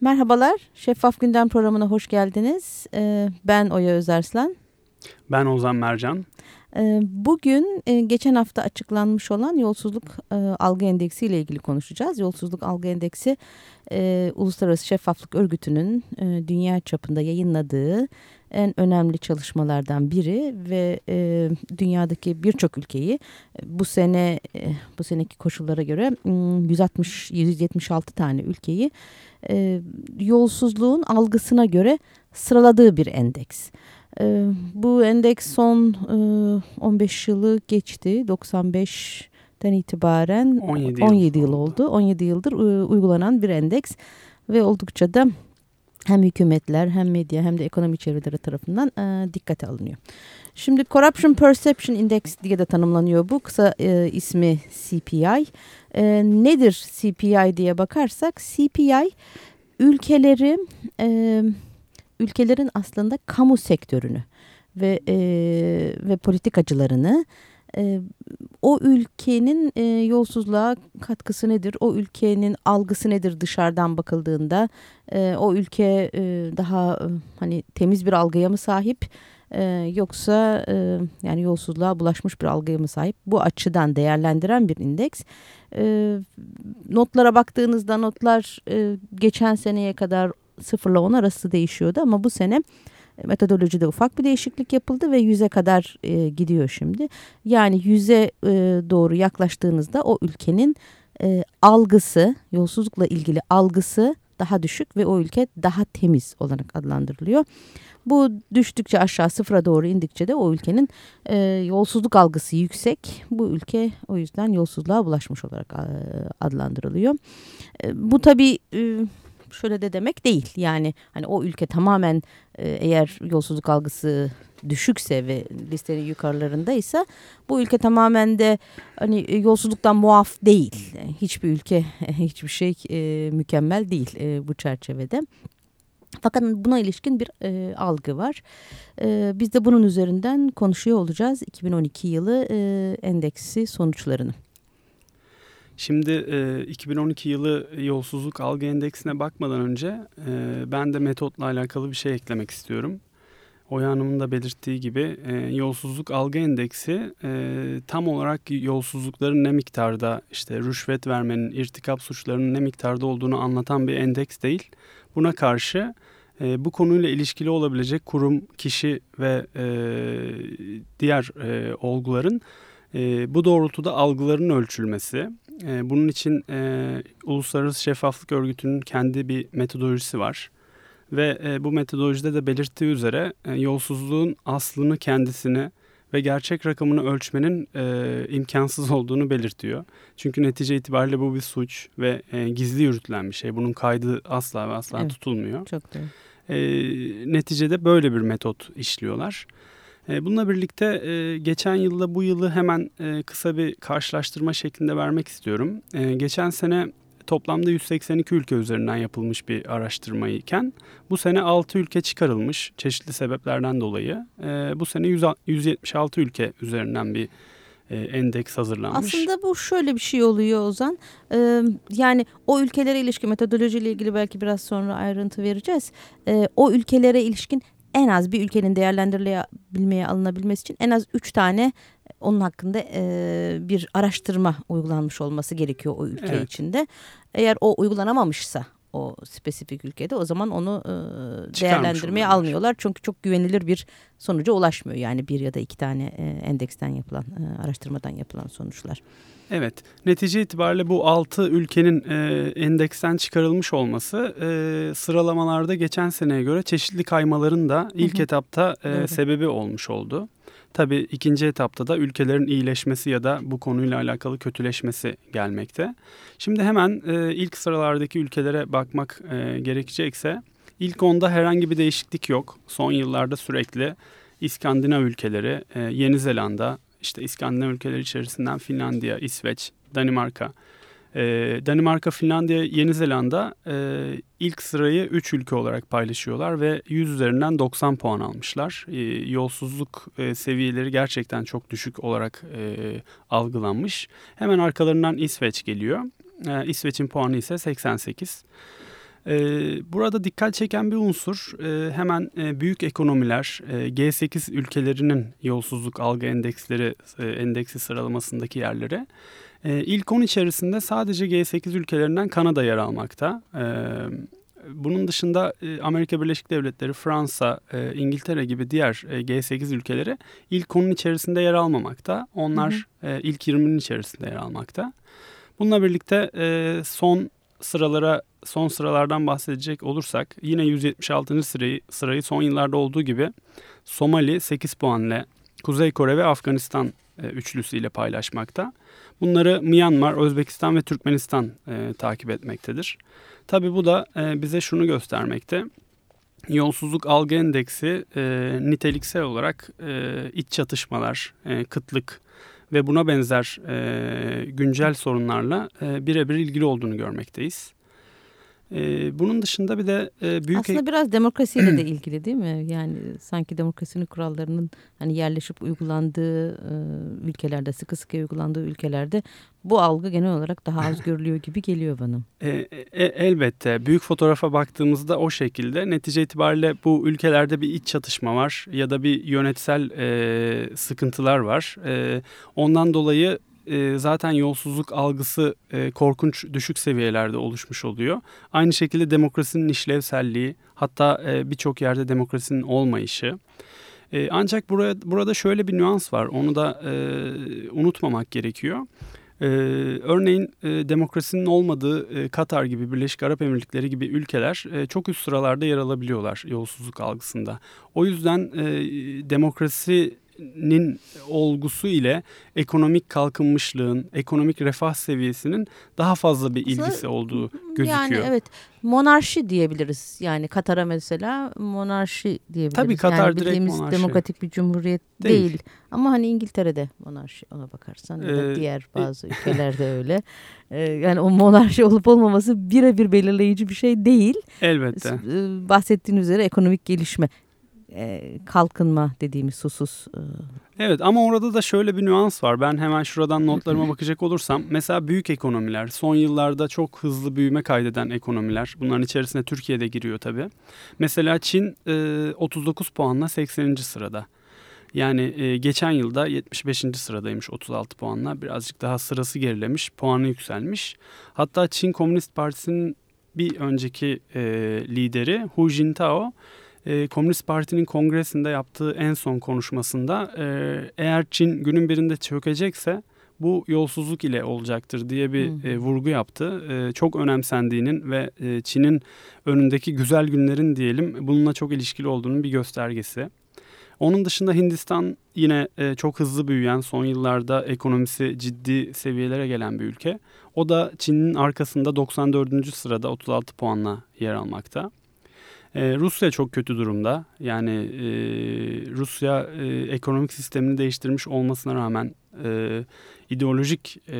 Merhabalar, Şeffaf Gündem programına hoş geldiniz. Ee, ben Oya Özerslan. Ben Ozan Mercan. Ee, bugün e, geçen hafta açıklanmış olan yolsuzluk e, algı endeksi ile ilgili konuşacağız. Yolsuzluk algı endeksi e, Uluslararası Şeffaflık Örgütü'nün dünya çapında yayınladığı en önemli çalışmalardan biri ve dünyadaki birçok ülkeyi bu sene bu seneki koşullara göre 160 176 tane ülkeyi yolsuzluğun algısına göre sıraladığı bir endeks. E, bu endeks son e, 15 yılı geçti. 95'ten itibaren 17 yıl, 17 yıl oldu. 17 yıldır e, uygulanan bir endeks ve oldukça da hem hükümetler hem medya hem de ekonomi çevreleri tarafından e, dikkate alınıyor. Şimdi Corruption Perception Index diye de tanımlanıyor bu. Kısa e, ismi CPI. E, nedir CPI diye bakarsak CPI ülkeleri... E, ülkelerin aslında kamu sektörünü ve e, ve politikacılarını e, o ülkenin e, yolsuzluğa katkısı nedir? O ülkenin algısı nedir dışarıdan bakıldığında? E, o ülke e, daha e, hani temiz bir algıya mı sahip? E, yoksa yani yolsuzluğa bulaşmış bir algıya mı sahip? Bu açıdan değerlendiren bir indeks. Notlara baktığınızda notlar geçen seneye kadar 0 ile 10 arası değişiyordu ama bu sene metodolojide ufak bir değişiklik yapıldı ve yüze kadar e, gidiyor şimdi. Yani yüze e, doğru yaklaştığınızda o ülkenin e, algısı, yolsuzlukla ilgili algısı daha düşük ve o ülke daha temiz olarak adlandırılıyor. Bu düştükçe aşağı sıfıra doğru indikçe de o ülkenin e, yolsuzluk algısı yüksek. Bu ülke o yüzden yolsuzluğa bulaşmış olarak e, adlandırılıyor. E, bu tabii... E, şöyle de demek değil. Yani hani o ülke tamamen e, eğer yolsuzluk algısı düşükse ve listenin yukarılarındaysa bu ülke tamamen de hani e, yolsuzluktan muaf değil. Hiçbir ülke hiçbir şey e, mükemmel değil e, bu çerçevede. Fakat buna ilişkin bir e, algı var. E, biz de bunun üzerinden konuşuyor olacağız 2012 yılı e, endeksi sonuçlarını. Şimdi e, 2012 yılı yolsuzluk algı endeksine bakmadan önce e, ben de metotla alakalı bir şey eklemek istiyorum. Oya Hanım'ın da belirttiği gibi e, yolsuzluk algı endeksi e, tam olarak yolsuzlukların ne miktarda işte rüşvet vermenin, irtikap suçlarının ne miktarda olduğunu anlatan bir endeks değil. Buna karşı e, bu konuyla ilişkili olabilecek kurum, kişi ve e, diğer e, olguların e, bu doğrultuda algıların ölçülmesi, e, bunun için e, Uluslararası Şeffaflık Örgütü'nün kendi bir metodolojisi var. Ve e, bu metodolojide de belirttiği üzere e, yolsuzluğun aslını kendisini ve gerçek rakamını ölçmenin e, imkansız olduğunu belirtiyor. Çünkü netice itibariyle bu bir suç ve e, gizli yürütülen bir şey. Bunun kaydı asla ve asla evet, tutulmuyor. Çok doğru. E, neticede böyle bir metot işliyorlar. E, bununla birlikte e, geçen yılla bu yılı hemen e, kısa bir karşılaştırma şeklinde vermek istiyorum. Geçen sene toplamda 182 ülke üzerinden yapılmış bir araştırmayken bu sene 6 ülke çıkarılmış çeşitli sebeplerden dolayı. Bu sene 176 ülke üzerinden bir endeks hazırlanmış. Aslında bu şöyle bir şey oluyor Ozan. yani o ülkelere ilişkin metodolojiyle ilgili belki biraz sonra ayrıntı vereceğiz. o ülkelere ilişkin en az bir ülkenin değerlendirilebilmeye alınabilmesi için en az üç tane onun hakkında e, bir araştırma uygulanmış olması gerekiyor o ülke evet. içinde. Eğer o uygulanamamışsa o spesifik ülkede o zaman onu e, değerlendirmeye almıyorlar. Çünkü çok güvenilir bir sonuca ulaşmıyor. Yani bir ya da iki tane e, endeksten yapılan e, araştırmadan yapılan sonuçlar. Evet, netice itibariyle bu 6 ülkenin e, endeksten çıkarılmış olması e, sıralamalarda geçen seneye göre çeşitli kaymaların da ilk hı hı. etapta e, sebebi olmuş oldu. Tabii ikinci etapta da ülkelerin iyileşmesi ya da bu konuyla alakalı kötüleşmesi gelmekte. Şimdi hemen e, ilk sıralardaki ülkelere bakmak e, gerekecekse ilk onda herhangi bir değişiklik yok. Son yıllarda sürekli İskandinav ülkeleri, e, Yeni Zelanda, işte İskandinav ülkeleri içerisinden Finlandiya, İsveç, Danimarka. Ee, Danimarka, Finlandiya, Yeni Zelanda e, ilk sırayı 3 ülke olarak paylaşıyorlar ve 100 üzerinden 90 puan almışlar. E, yolsuzluk e, seviyeleri gerçekten çok düşük olarak e, algılanmış. Hemen arkalarından İsveç geliyor. İsveç'in puanı ise 88. burada dikkat çeken bir unsur hemen büyük ekonomiler G8 ülkelerinin yolsuzluk algı endeksleri endeksi sıralamasındaki yerleri. İlk 10 içerisinde sadece G8 ülkelerinden Kanada yer almakta. Bunun dışında Amerika Birleşik Devletleri, Fransa, İngiltere gibi diğer G8 ülkeleri ilk 10'un içerisinde yer almamakta. Onlar hı hı. ilk 20'nin içerisinde yer almakta. Bununla birlikte son sıralara son sıralardan bahsedecek olursak yine 176. sırayı sırayı son yıllarda olduğu gibi Somali 8 puanla Kuzey Kore ve Afganistan e, üçlüsüyle paylaşmakta. Bunları Myanmar, Özbekistan ve Türkmenistan e, takip etmektedir. Tabi bu da e, bize şunu göstermekte. Yolsuzluk algı endeksi e, niteliksel olarak e, iç çatışmalar, e, kıtlık ve buna benzer e, güncel sorunlarla e, birebir ilgili olduğunu görmekteyiz. Ee, bunun dışında bir de e, büyük... Aslında biraz demokrasiyle de ilgili değil mi? Yani sanki demokrasinin kurallarının hani yerleşip uygulandığı e, ülkelerde, sıkı sıkı uygulandığı ülkelerde bu algı genel olarak daha az görülüyor gibi geliyor bana. E, e, elbette. Büyük fotoğrafa baktığımızda o şekilde. Netice itibariyle bu ülkelerde bir iç çatışma var ya da bir yönetsel e, sıkıntılar var. E, ondan dolayı e, zaten yolsuzluk algısı e, korkunç düşük seviyelerde oluşmuş oluyor. Aynı şekilde demokrasinin işlevselliği hatta e, birçok yerde demokrasinin olmayışı. Ancak buraya, burada şöyle bir nüans var onu da unutmamak gerekiyor. Örneğin demokrasinin olmadığı Katar gibi, Birleşik Arap Emirlikleri gibi ülkeler çok üst sıralarda yer alabiliyorlar yolsuzluk algısında. O yüzden e, demokrasi nin olgusu ile ekonomik kalkınmışlığın, ekonomik refah seviyesinin daha fazla bir ilgisi Aslında, olduğu gözüküyor. Yani evet monarşi diyebiliriz. Yani Katar'a mesela monarşi diyebiliriz. Tabii Katar yani direkt monarşi. demokratik bir cumhuriyet değil. değil. Ama hani İngiltere'de monarşi ona bakarsan ya da ee, diğer e, bazı e, ülkelerde öyle. Ee, yani o monarşi olup olmaması birebir belirleyici bir şey değil. Elbette. Ee, bahsettiğin üzere ekonomik gelişme e, kalkınma dediğimiz husus. E. Evet ama orada da şöyle bir nüans var. Ben hemen şuradan notlarıma bakacak olursam mesela büyük ekonomiler, son yıllarda çok hızlı büyüme kaydeden ekonomiler. Bunların içerisine Türkiye de giriyor tabii. Mesela Çin 39 puanla 80. sırada. Yani geçen yılda 75. sıradaymış 36 puanla. Birazcık daha sırası gerilemiş, puanı yükselmiş. Hatta Çin Komünist Partisi'nin bir önceki lideri Hu Jintao e, Komünist Parti'nin kongresinde yaptığı en son konuşmasında e, eğer Çin günün birinde çökecekse bu yolsuzluk ile olacaktır diye bir hmm. e, vurgu yaptı. E, çok önemsendiğinin ve e, Çin'in önündeki güzel günlerin diyelim bununla çok ilişkili olduğunun bir göstergesi. Onun dışında Hindistan yine e, çok hızlı büyüyen, son yıllarda ekonomisi ciddi seviyelere gelen bir ülke. O da Çin'in arkasında 94. sırada 36 puanla yer almakta. Ee, Rusya çok kötü durumda. Yani e, Rusya e, ekonomik sistemini değiştirmiş olmasına rağmen e, ideolojik e,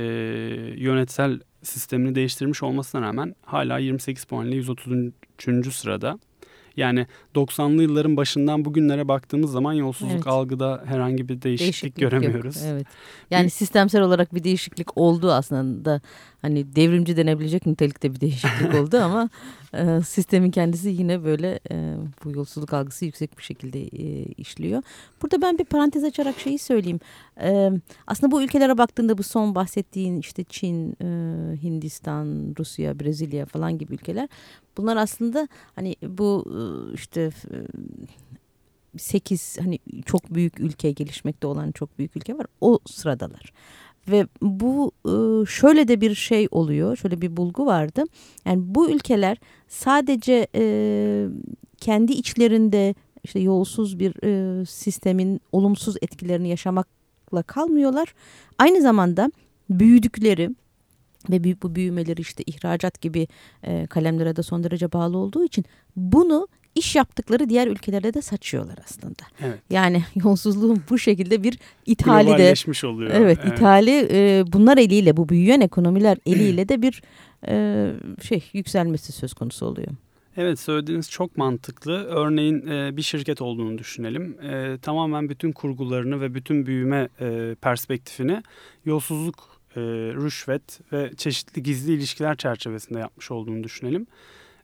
yönetsel sistemini değiştirmiş olmasına rağmen hala 28 puanla 133. sırada. Yani 90'lı yılların başından bugünlere baktığımız zaman yolsuzluk evet. algıda herhangi bir değişiklik, değişiklik göremiyoruz. Yok. Evet. Yani bir, sistemsel olarak bir değişiklik oldu aslında. Hani devrimci denebilecek nitelikte bir değişiklik oldu ama e, sistemin kendisi yine böyle e, bu yolsuzluk algısı yüksek bir şekilde e, işliyor. Burada ben bir parantez açarak şeyi söyleyeyim. E, aslında bu ülkelere baktığında bu son bahsettiğin işte Çin, e, Hindistan, Rusya, Brezilya falan gibi ülkeler bunlar aslında hani bu e, işte 8 hani çok büyük ülke gelişmekte olan çok büyük ülke var o sıradalar. Ve bu e, şöyle de bir şey oluyor, şöyle bir bulgu vardı. Yani bu ülkeler sadece kendi içlerinde işte yolsuz bir e, sistemin olumsuz etkilerini yaşamakla kalmıyorlar. Aynı zamanda büyüdükleri ve bu büyümeleri işte ihracat gibi kalemlere de son derece bağlı olduğu için bunu iş yaptıkları diğer ülkelerde de saçıyorlar aslında. Evet. Yani yolsuzluğun bu şekilde bir ithali de oluyor. Evet, evet. ithali e, bunlar eliyle bu büyüyen ekonomiler eliyle de bir e, şey yükselmesi söz konusu oluyor. Evet söylediğiniz çok mantıklı. Örneğin e, bir şirket olduğunu düşünelim. E, tamamen bütün kurgularını ve bütün büyüme e, perspektifini yolsuzluk, e, rüşvet ve çeşitli gizli ilişkiler çerçevesinde yapmış olduğunu düşünelim.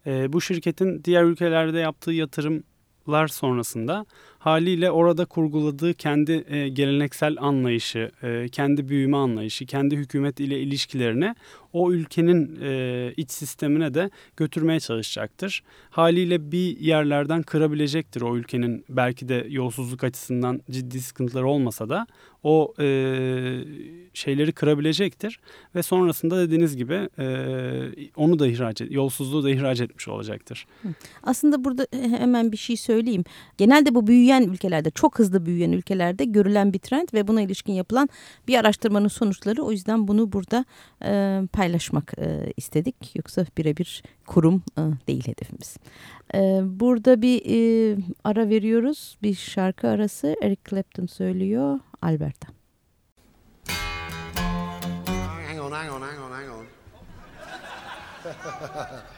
E, bu şirketin diğer ülkelerde yaptığı yatırımlar sonrasında haliyle orada kurguladığı kendi e, geleneksel anlayışı, e, kendi büyüme anlayışı, kendi hükümet ile ilişkilerini o ülkenin e, iç sistemine de götürmeye çalışacaktır. Haliyle bir yerlerden kırabilecektir o ülkenin belki de yolsuzluk açısından ciddi sıkıntıları olmasa da o e, şeyleri kırabilecektir ve sonrasında dediğiniz gibi e, onu da ihraç et, yolsuzluğu da ihraç etmiş olacaktır. Aslında burada hemen bir şey söyleyeyim. Genelde bu büyüyen ülkelerde, çok hızlı büyüyen ülkelerde görülen bir trend ve buna ilişkin yapılan bir araştırmanın sonuçları. O yüzden bunu burada e, paylaşmak e, istedik. Yoksa birebir kurum e, değil hedefimiz. E, burada bir e, ara veriyoruz. Bir şarkı arası. Eric Clapton söylüyor. Alberta. Hang on, hang on, hang on, hang on.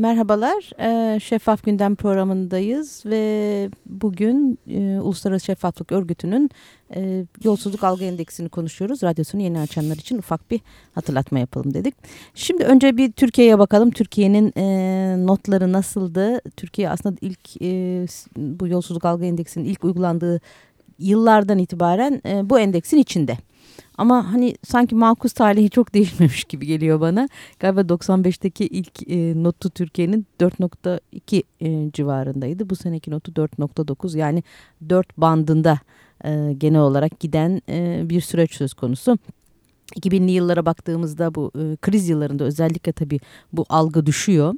Merhabalar, e, Şeffaf Gündem programındayız ve bugün e, Uluslararası Şeffaflık Örgütü'nün e, yolsuzluk algı endeksini konuşuyoruz. Radyosunu yeni açanlar için ufak bir hatırlatma yapalım dedik. Şimdi önce bir Türkiye'ye bakalım. Türkiye'nin notları nasıldı? Türkiye aslında ilk bu yolsuzluk algı endeksinin ilk uygulandığı yıllardan itibaren bu endeksin içinde. Ama hani sanki makus tarihi çok değişmemiş gibi geliyor bana. Galiba 95'teki ilk e, notu Türkiye'nin 4.2 e, civarındaydı. Bu seneki notu 4.9 yani 4 bandında e, genel olarak giden e, bir süreç söz konusu. 2000'li yıllara baktığımızda bu e, kriz yıllarında özellikle tabii bu algı düşüyor.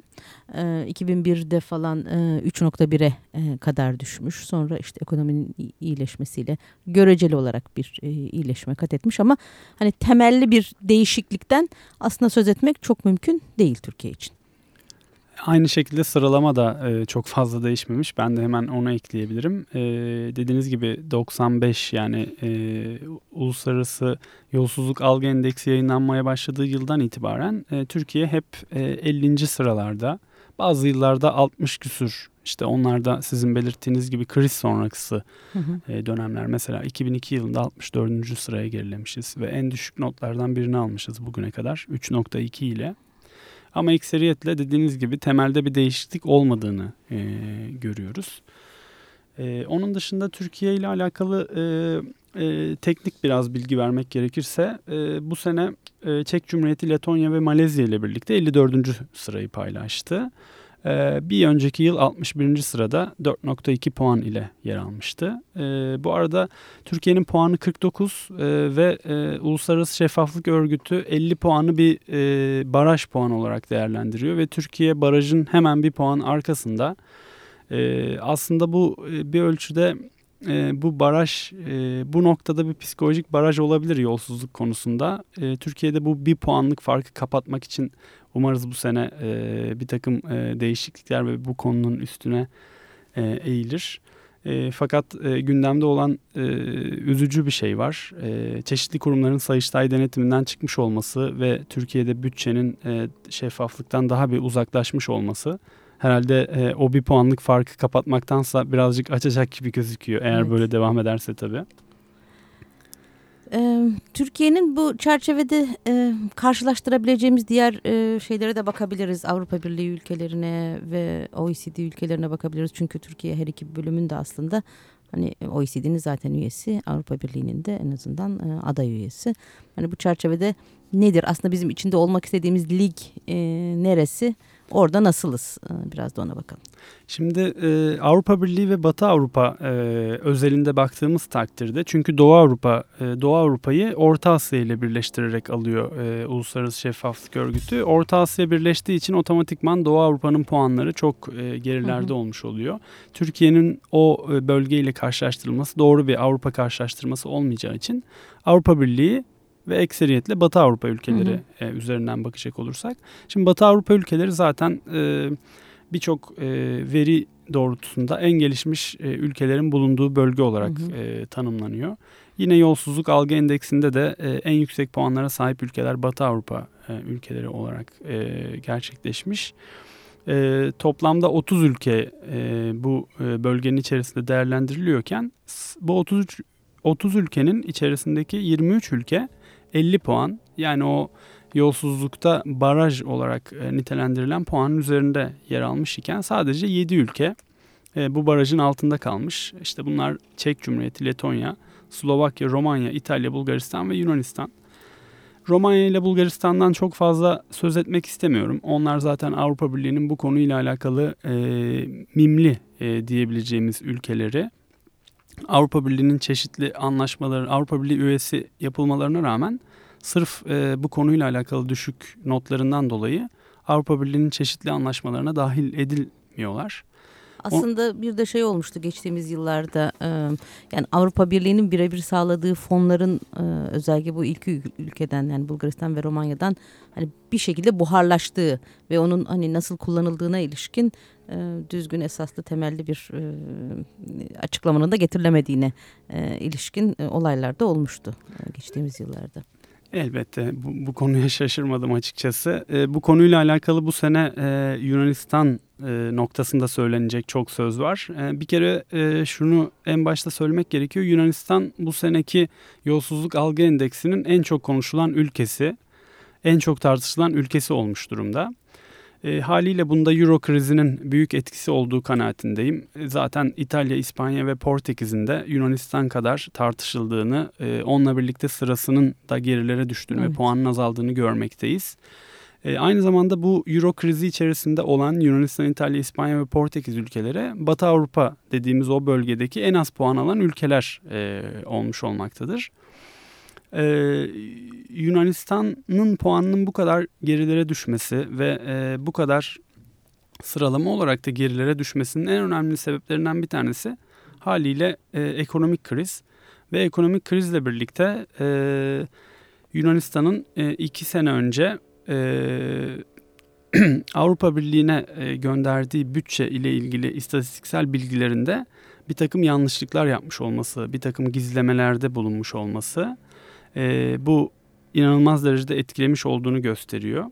E, 2001'de falan e, 3.1'e e, kadar düşmüş. Sonra işte ekonominin iyileşmesiyle göreceli olarak bir e, iyileşme kat etmiş ama hani temelli bir değişiklikten aslında söz etmek çok mümkün değil Türkiye için. Aynı şekilde sıralama da e, çok fazla değişmemiş. Ben de hemen onu ekleyebilirim. E, dediğiniz gibi 95 yani e, Uluslararası Yolsuzluk Algı Endeksi yayınlanmaya başladığı yıldan itibaren e, Türkiye hep e, 50. sıralarda. Bazı yıllarda 60 küsür işte onlarda sizin belirttiğiniz gibi kriz sonrası hı hı. E, dönemler. Mesela 2002 yılında 64. sıraya gerilemişiz ve en düşük notlardan birini almışız bugüne kadar 3.2 ile. Ama ekseriyetle dediğiniz gibi temelde bir değişiklik olmadığını e, görüyoruz. E, onun dışında Türkiye ile alakalı e, e, teknik biraz bilgi vermek gerekirse e, bu sene e, Çek Cumhuriyeti, Letonya ve Malezya ile birlikte 54. sırayı paylaştı. Ee, bir önceki yıl 61. sırada 4.2 puan ile yer almıştı. Ee, bu arada Türkiye'nin puanı 49 e, ve e, Uluslararası Şeffaflık Örgütü 50 puanı bir e, baraj puanı olarak değerlendiriyor ve Türkiye barajın hemen bir puan arkasında. Ee, aslında bu bir ölçüde bu baraj bu noktada bir psikolojik baraj olabilir yolsuzluk konusunda. Türkiye'de bu bir puanlık farkı kapatmak için Umarız bu sene e, bir takım e, değişiklikler ve bu konunun üstüne e, eğilir. E, fakat e, gündemde olan e, üzücü bir şey var. E, çeşitli kurumların Sayıştay denetiminden çıkmış olması ve Türkiye'de bütçenin e, şeffaflıktan daha bir uzaklaşmış olması herhalde e, o bir puanlık farkı kapatmaktansa birazcık açacak gibi gözüküyor eğer evet. böyle devam ederse tabii. Türkiye'nin bu çerçevede e, karşılaştırabileceğimiz diğer e, şeylere de bakabiliriz. Avrupa Birliği ülkelerine ve OECD ülkelerine bakabiliriz. Çünkü Türkiye her iki bölümün de aslında hani OECD'nin zaten üyesi, Avrupa Birliği'nin de en azından e, aday üyesi. Hani bu çerçevede nedir? Aslında bizim içinde olmak istediğimiz lig e, neresi? Orada nasılız? Ee, biraz da ona bakalım. Şimdi e, Avrupa Birliği ve Batı Avrupa e, özelinde baktığımız takdirde çünkü Doğu Avrupa e, Doğu Avrupa'yı Orta Asya ile birleştirerek alıyor e, Uluslararası Şeffaflık Örgütü. Orta Asya birleştiği için otomatikman Doğu Avrupa'nın puanları çok e, gerilerde hı hı. olmuş oluyor. Türkiye'nin o e, bölgeyle karşılaştırılması doğru bir Avrupa karşılaştırması olmayacağı için Avrupa Birliği ve ekseriyetle Batı Avrupa ülkeleri hı hı. E, üzerinden bakacak olursak. Şimdi Batı Avrupa ülkeleri zaten e, birçok e, veri doğrultusunda en gelişmiş e, ülkelerin bulunduğu bölge olarak hı hı. E, tanımlanıyor. Yine yolsuzluk algı endeksinde de e, en yüksek puanlara sahip ülkeler Batı Avrupa e, ülkeleri olarak e, gerçekleşmiş. E, toplamda 30 ülke e, bu e, bölgenin içerisinde değerlendiriliyorken bu 33 30 ülkenin içerisindeki 23 ülke 50 puan yani o yolsuzlukta baraj olarak e, nitelendirilen puanın üzerinde yer almış iken sadece 7 ülke e, bu barajın altında kalmış. İşte bunlar Çek Cumhuriyeti, Letonya, Slovakya, Romanya, İtalya, Bulgaristan ve Yunanistan. Romanya ile Bulgaristan'dan çok fazla söz etmek istemiyorum. Onlar zaten Avrupa Birliği'nin bu konuyla alakalı e, mimli e, diyebileceğimiz ülkeleri. Avrupa Birliği'nin çeşitli anlaşmaları, Avrupa Birliği üyesi yapılmalarına rağmen sırf e, bu konuyla alakalı düşük notlarından dolayı Avrupa Birliği'nin çeşitli anlaşmalarına dahil edilmiyorlar. Aslında bir de şey olmuştu geçtiğimiz yıllarda e, yani Avrupa Birliği'nin birebir sağladığı fonların e, özellikle bu ilk ülkeden yani Bulgaristan ve Romanya'dan hani bir şekilde buharlaştığı ve onun hani nasıl kullanıldığına ilişkin e, düzgün esaslı temelli bir açıklamanın da getirilemediğine ilişkin olaylar da olmuştu geçtiğimiz yıllarda. Elbette bu, bu konuya şaşırmadım açıkçası. E, bu konuyla alakalı bu sene e, Yunanistan e, noktasında söylenecek çok söz var. E, bir kere e, şunu en başta söylemek gerekiyor. Yunanistan bu seneki yolsuzluk algı endeksinin en çok konuşulan ülkesi, en çok tartışılan ülkesi olmuş durumda. E, haliyle bunda Euro krizinin büyük etkisi olduğu kanaatindeyim. E, zaten İtalya, İspanya ve Portekiz'in de Yunanistan kadar tartışıldığını, e, onunla birlikte sırasının da gerilere düştüğünü evet. ve puanın azaldığını görmekteyiz. E, aynı zamanda bu Euro krizi içerisinde olan Yunanistan, İtalya, İspanya ve Portekiz ülkeleri Batı Avrupa dediğimiz o bölgedeki en az puan alan ülkeler e, olmuş olmaktadır. E, Yunanistan'ın puanının bu kadar gerilere düşmesi ve e, bu kadar sıralama olarak da gerilere düşmesinin en önemli sebeplerinden bir tanesi haliyle e, ekonomik kriz. Ve ekonomik krizle birlikte e, Yunanistan'ın e, iki sene önce e, Avrupa Birliği'ne e, gönderdiği bütçe ile ilgili istatistiksel bilgilerinde bir takım yanlışlıklar yapmış olması, bir takım gizlemelerde bulunmuş olması e, bu inanılmaz derecede etkilemiş olduğunu gösteriyor.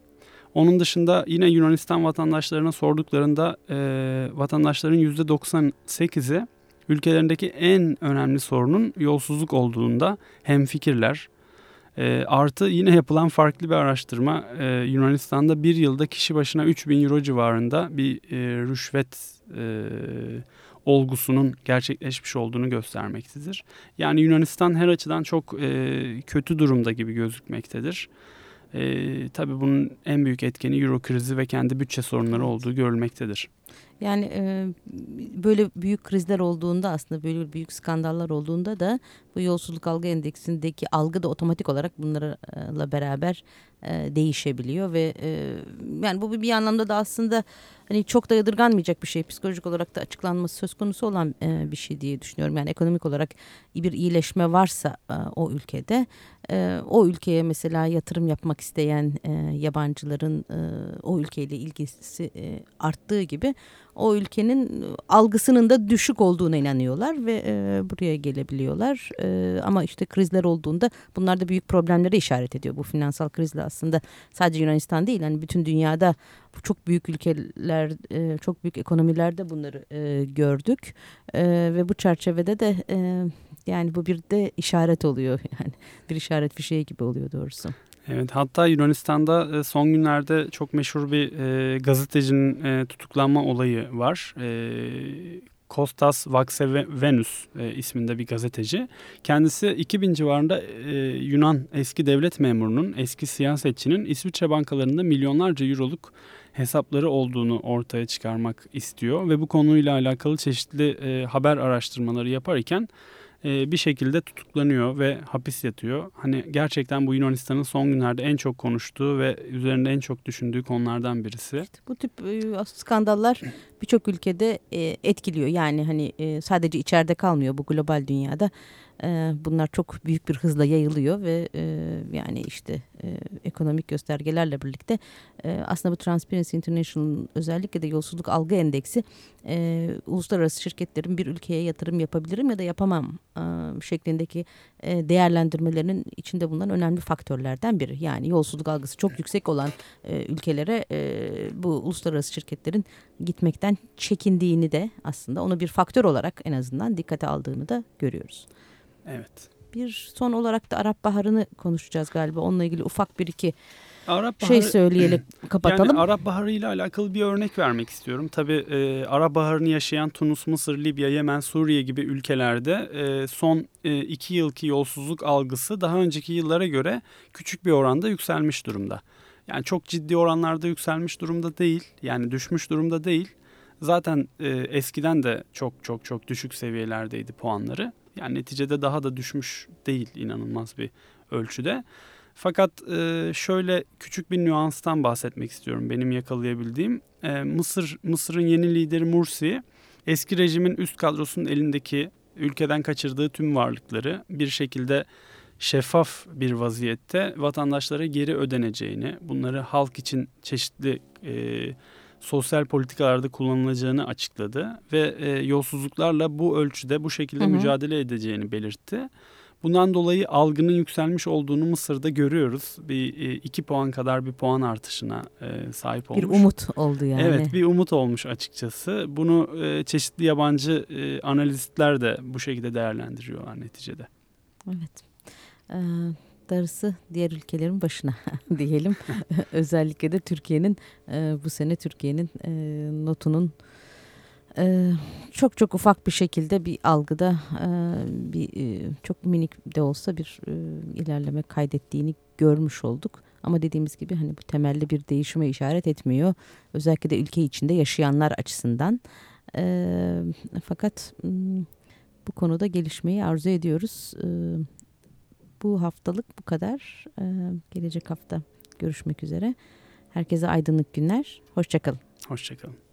Onun dışında yine Yunanistan vatandaşlarına sorduklarında e, vatandaşların %98'i ülkelerindeki en önemli sorunun yolsuzluk olduğunda hemfikirler. E, artı yine yapılan farklı bir araştırma e, Yunanistan'da bir yılda kişi başına 3000 euro civarında bir e, rüşvet e, olgusunun gerçekleşmiş olduğunu göstermektedir. Yani Yunanistan her açıdan çok e, kötü durumda gibi gözükmektedir. E, tabii bunun en büyük etkeni Euro krizi ve kendi bütçe sorunları olduğu görülmektedir. Yani e, böyle büyük krizler olduğunda aslında böyle büyük skandallar olduğunda da bu yolsuzluk algı endeksindeki algı da otomatik olarak bunlarla beraber e, değişebiliyor ve e, yani bu bir anlamda da aslında hani çok da yadırganmayacak bir şey psikolojik olarak da açıklanması söz konusu olan e, bir şey diye düşünüyorum. Yani ekonomik olarak bir iyileşme varsa e, o ülkede e, o ülkeye mesela yatırım yapmak isteyen e, yabancıların e, o ülkeyle ilgisi e, arttığı gibi o ülkenin algısının da düşük olduğuna inanıyorlar ve e, buraya gelebiliyorlar. E, ama işte krizler olduğunda bunlar da büyük problemlere işaret ediyor. Bu finansal krizle aslında sadece Yunanistan değil yani bütün dünyada çok büyük ülkeler, e, çok büyük ekonomilerde bunları e, gördük. E, ve bu çerçevede de e, yani bu bir de işaret oluyor yani bir işaret bir şey gibi oluyor doğrusu. Evet hatta Yunanistan'da e, son günlerde çok meşhur bir e, gazetecinin e, tutuklanma olayı var. E, Kostas Vaksevenus e, isminde bir gazeteci. Kendisi 2000 civarında e, Yunan eski devlet memurunun, eski siyasetçinin İsviçre bankalarında milyonlarca euroluk hesapları olduğunu ortaya çıkarmak istiyor ve bu konuyla alakalı çeşitli e, haber araştırmaları yaparken e, bir şekilde tutuklanıyor ve hapis yatıyor. Hani gerçekten bu Yunanistan'ın son günlerde en çok konuştuğu ve üzerinde en çok düşündüğü konulardan birisi. İşte bu tip e, skandallar birçok ülkede e, etkiliyor. Yani hani sadece içeride kalmıyor bu global dünyada. E, bunlar çok büyük bir hızla yayılıyor ve e, yani işte e, ekonomik göstergelerle birlikte e, aslında bu Transparency International özellikle de yolsuzluk algı endeksi uluslararası şirketlerin bir ülkeye yatırım yapabilirim ya da yapamam şeklindeki e, değerlendirmelerinin içinde bulunan önemli faktörlerden biri. Yani yolsuzluk algısı çok yüksek olan ülkelere bu uluslararası şirketlerin gitmekten çekindiğini de aslında onu bir faktör olarak en azından dikkate aldığını da görüyoruz. Evet. Bir son olarak da Arap Baharı'nı konuşacağız galiba. Onunla ilgili ufak bir iki Arap şey Baharı, söyleyelim, kapatalım. Yani Arap Baharı ile alakalı bir örnek vermek istiyorum. Tabii e, Arap Baharı'nı yaşayan Tunus, Mısır, Libya, Yemen, Suriye gibi ülkelerde e, son e, iki yılki yolsuzluk algısı daha önceki yıllara göre küçük bir oranda yükselmiş durumda. Yani çok ciddi oranlarda yükselmiş durumda değil. Yani düşmüş durumda değil. Zaten e, eskiden de çok çok çok düşük seviyelerdeydi puanları. Yani neticede daha da düşmüş değil inanılmaz bir ölçüde. Fakat e, şöyle küçük bir nüanstan bahsetmek istiyorum benim yakalayabildiğim. E, Mısır Mısır'ın yeni lideri Mursi eski rejimin üst kadrosunun elindeki ülkeden kaçırdığı tüm varlıkları bir şekilde şeffaf bir vaziyette vatandaşlara geri ödeneceğini, bunları halk için çeşitli e, sosyal politikalarda kullanılacağını açıkladı ve e, yolsuzluklarla bu ölçüde bu şekilde hı hı. mücadele edeceğini belirtti. Bundan dolayı algının yükselmiş olduğunu Mısır'da görüyoruz. Bir e, iki puan kadar bir puan artışına e, sahip olmuş. Bir umut oldu yani. Evet bir umut olmuş açıkçası. Bunu e, çeşitli yabancı e, analistler de bu şekilde değerlendiriyorlar neticede. Evet. Ee, darısı diğer ülkelerin başına diyelim. Özellikle de Türkiye'nin e, bu sene Türkiye'nin e, notunun e, çok çok ufak bir şekilde bir algıda bir çok minik de olsa bir ilerleme kaydettiğini görmüş olduk. Ama dediğimiz gibi hani bu temelli bir değişime işaret etmiyor. Özellikle de ülke içinde yaşayanlar açısından. Fakat bu konuda gelişmeyi arzu ediyoruz. Bu haftalık bu kadar. E, gelecek hafta görüşmek üzere. Herkese aydınlık günler. Hoşçakalın. Hoşçakalın.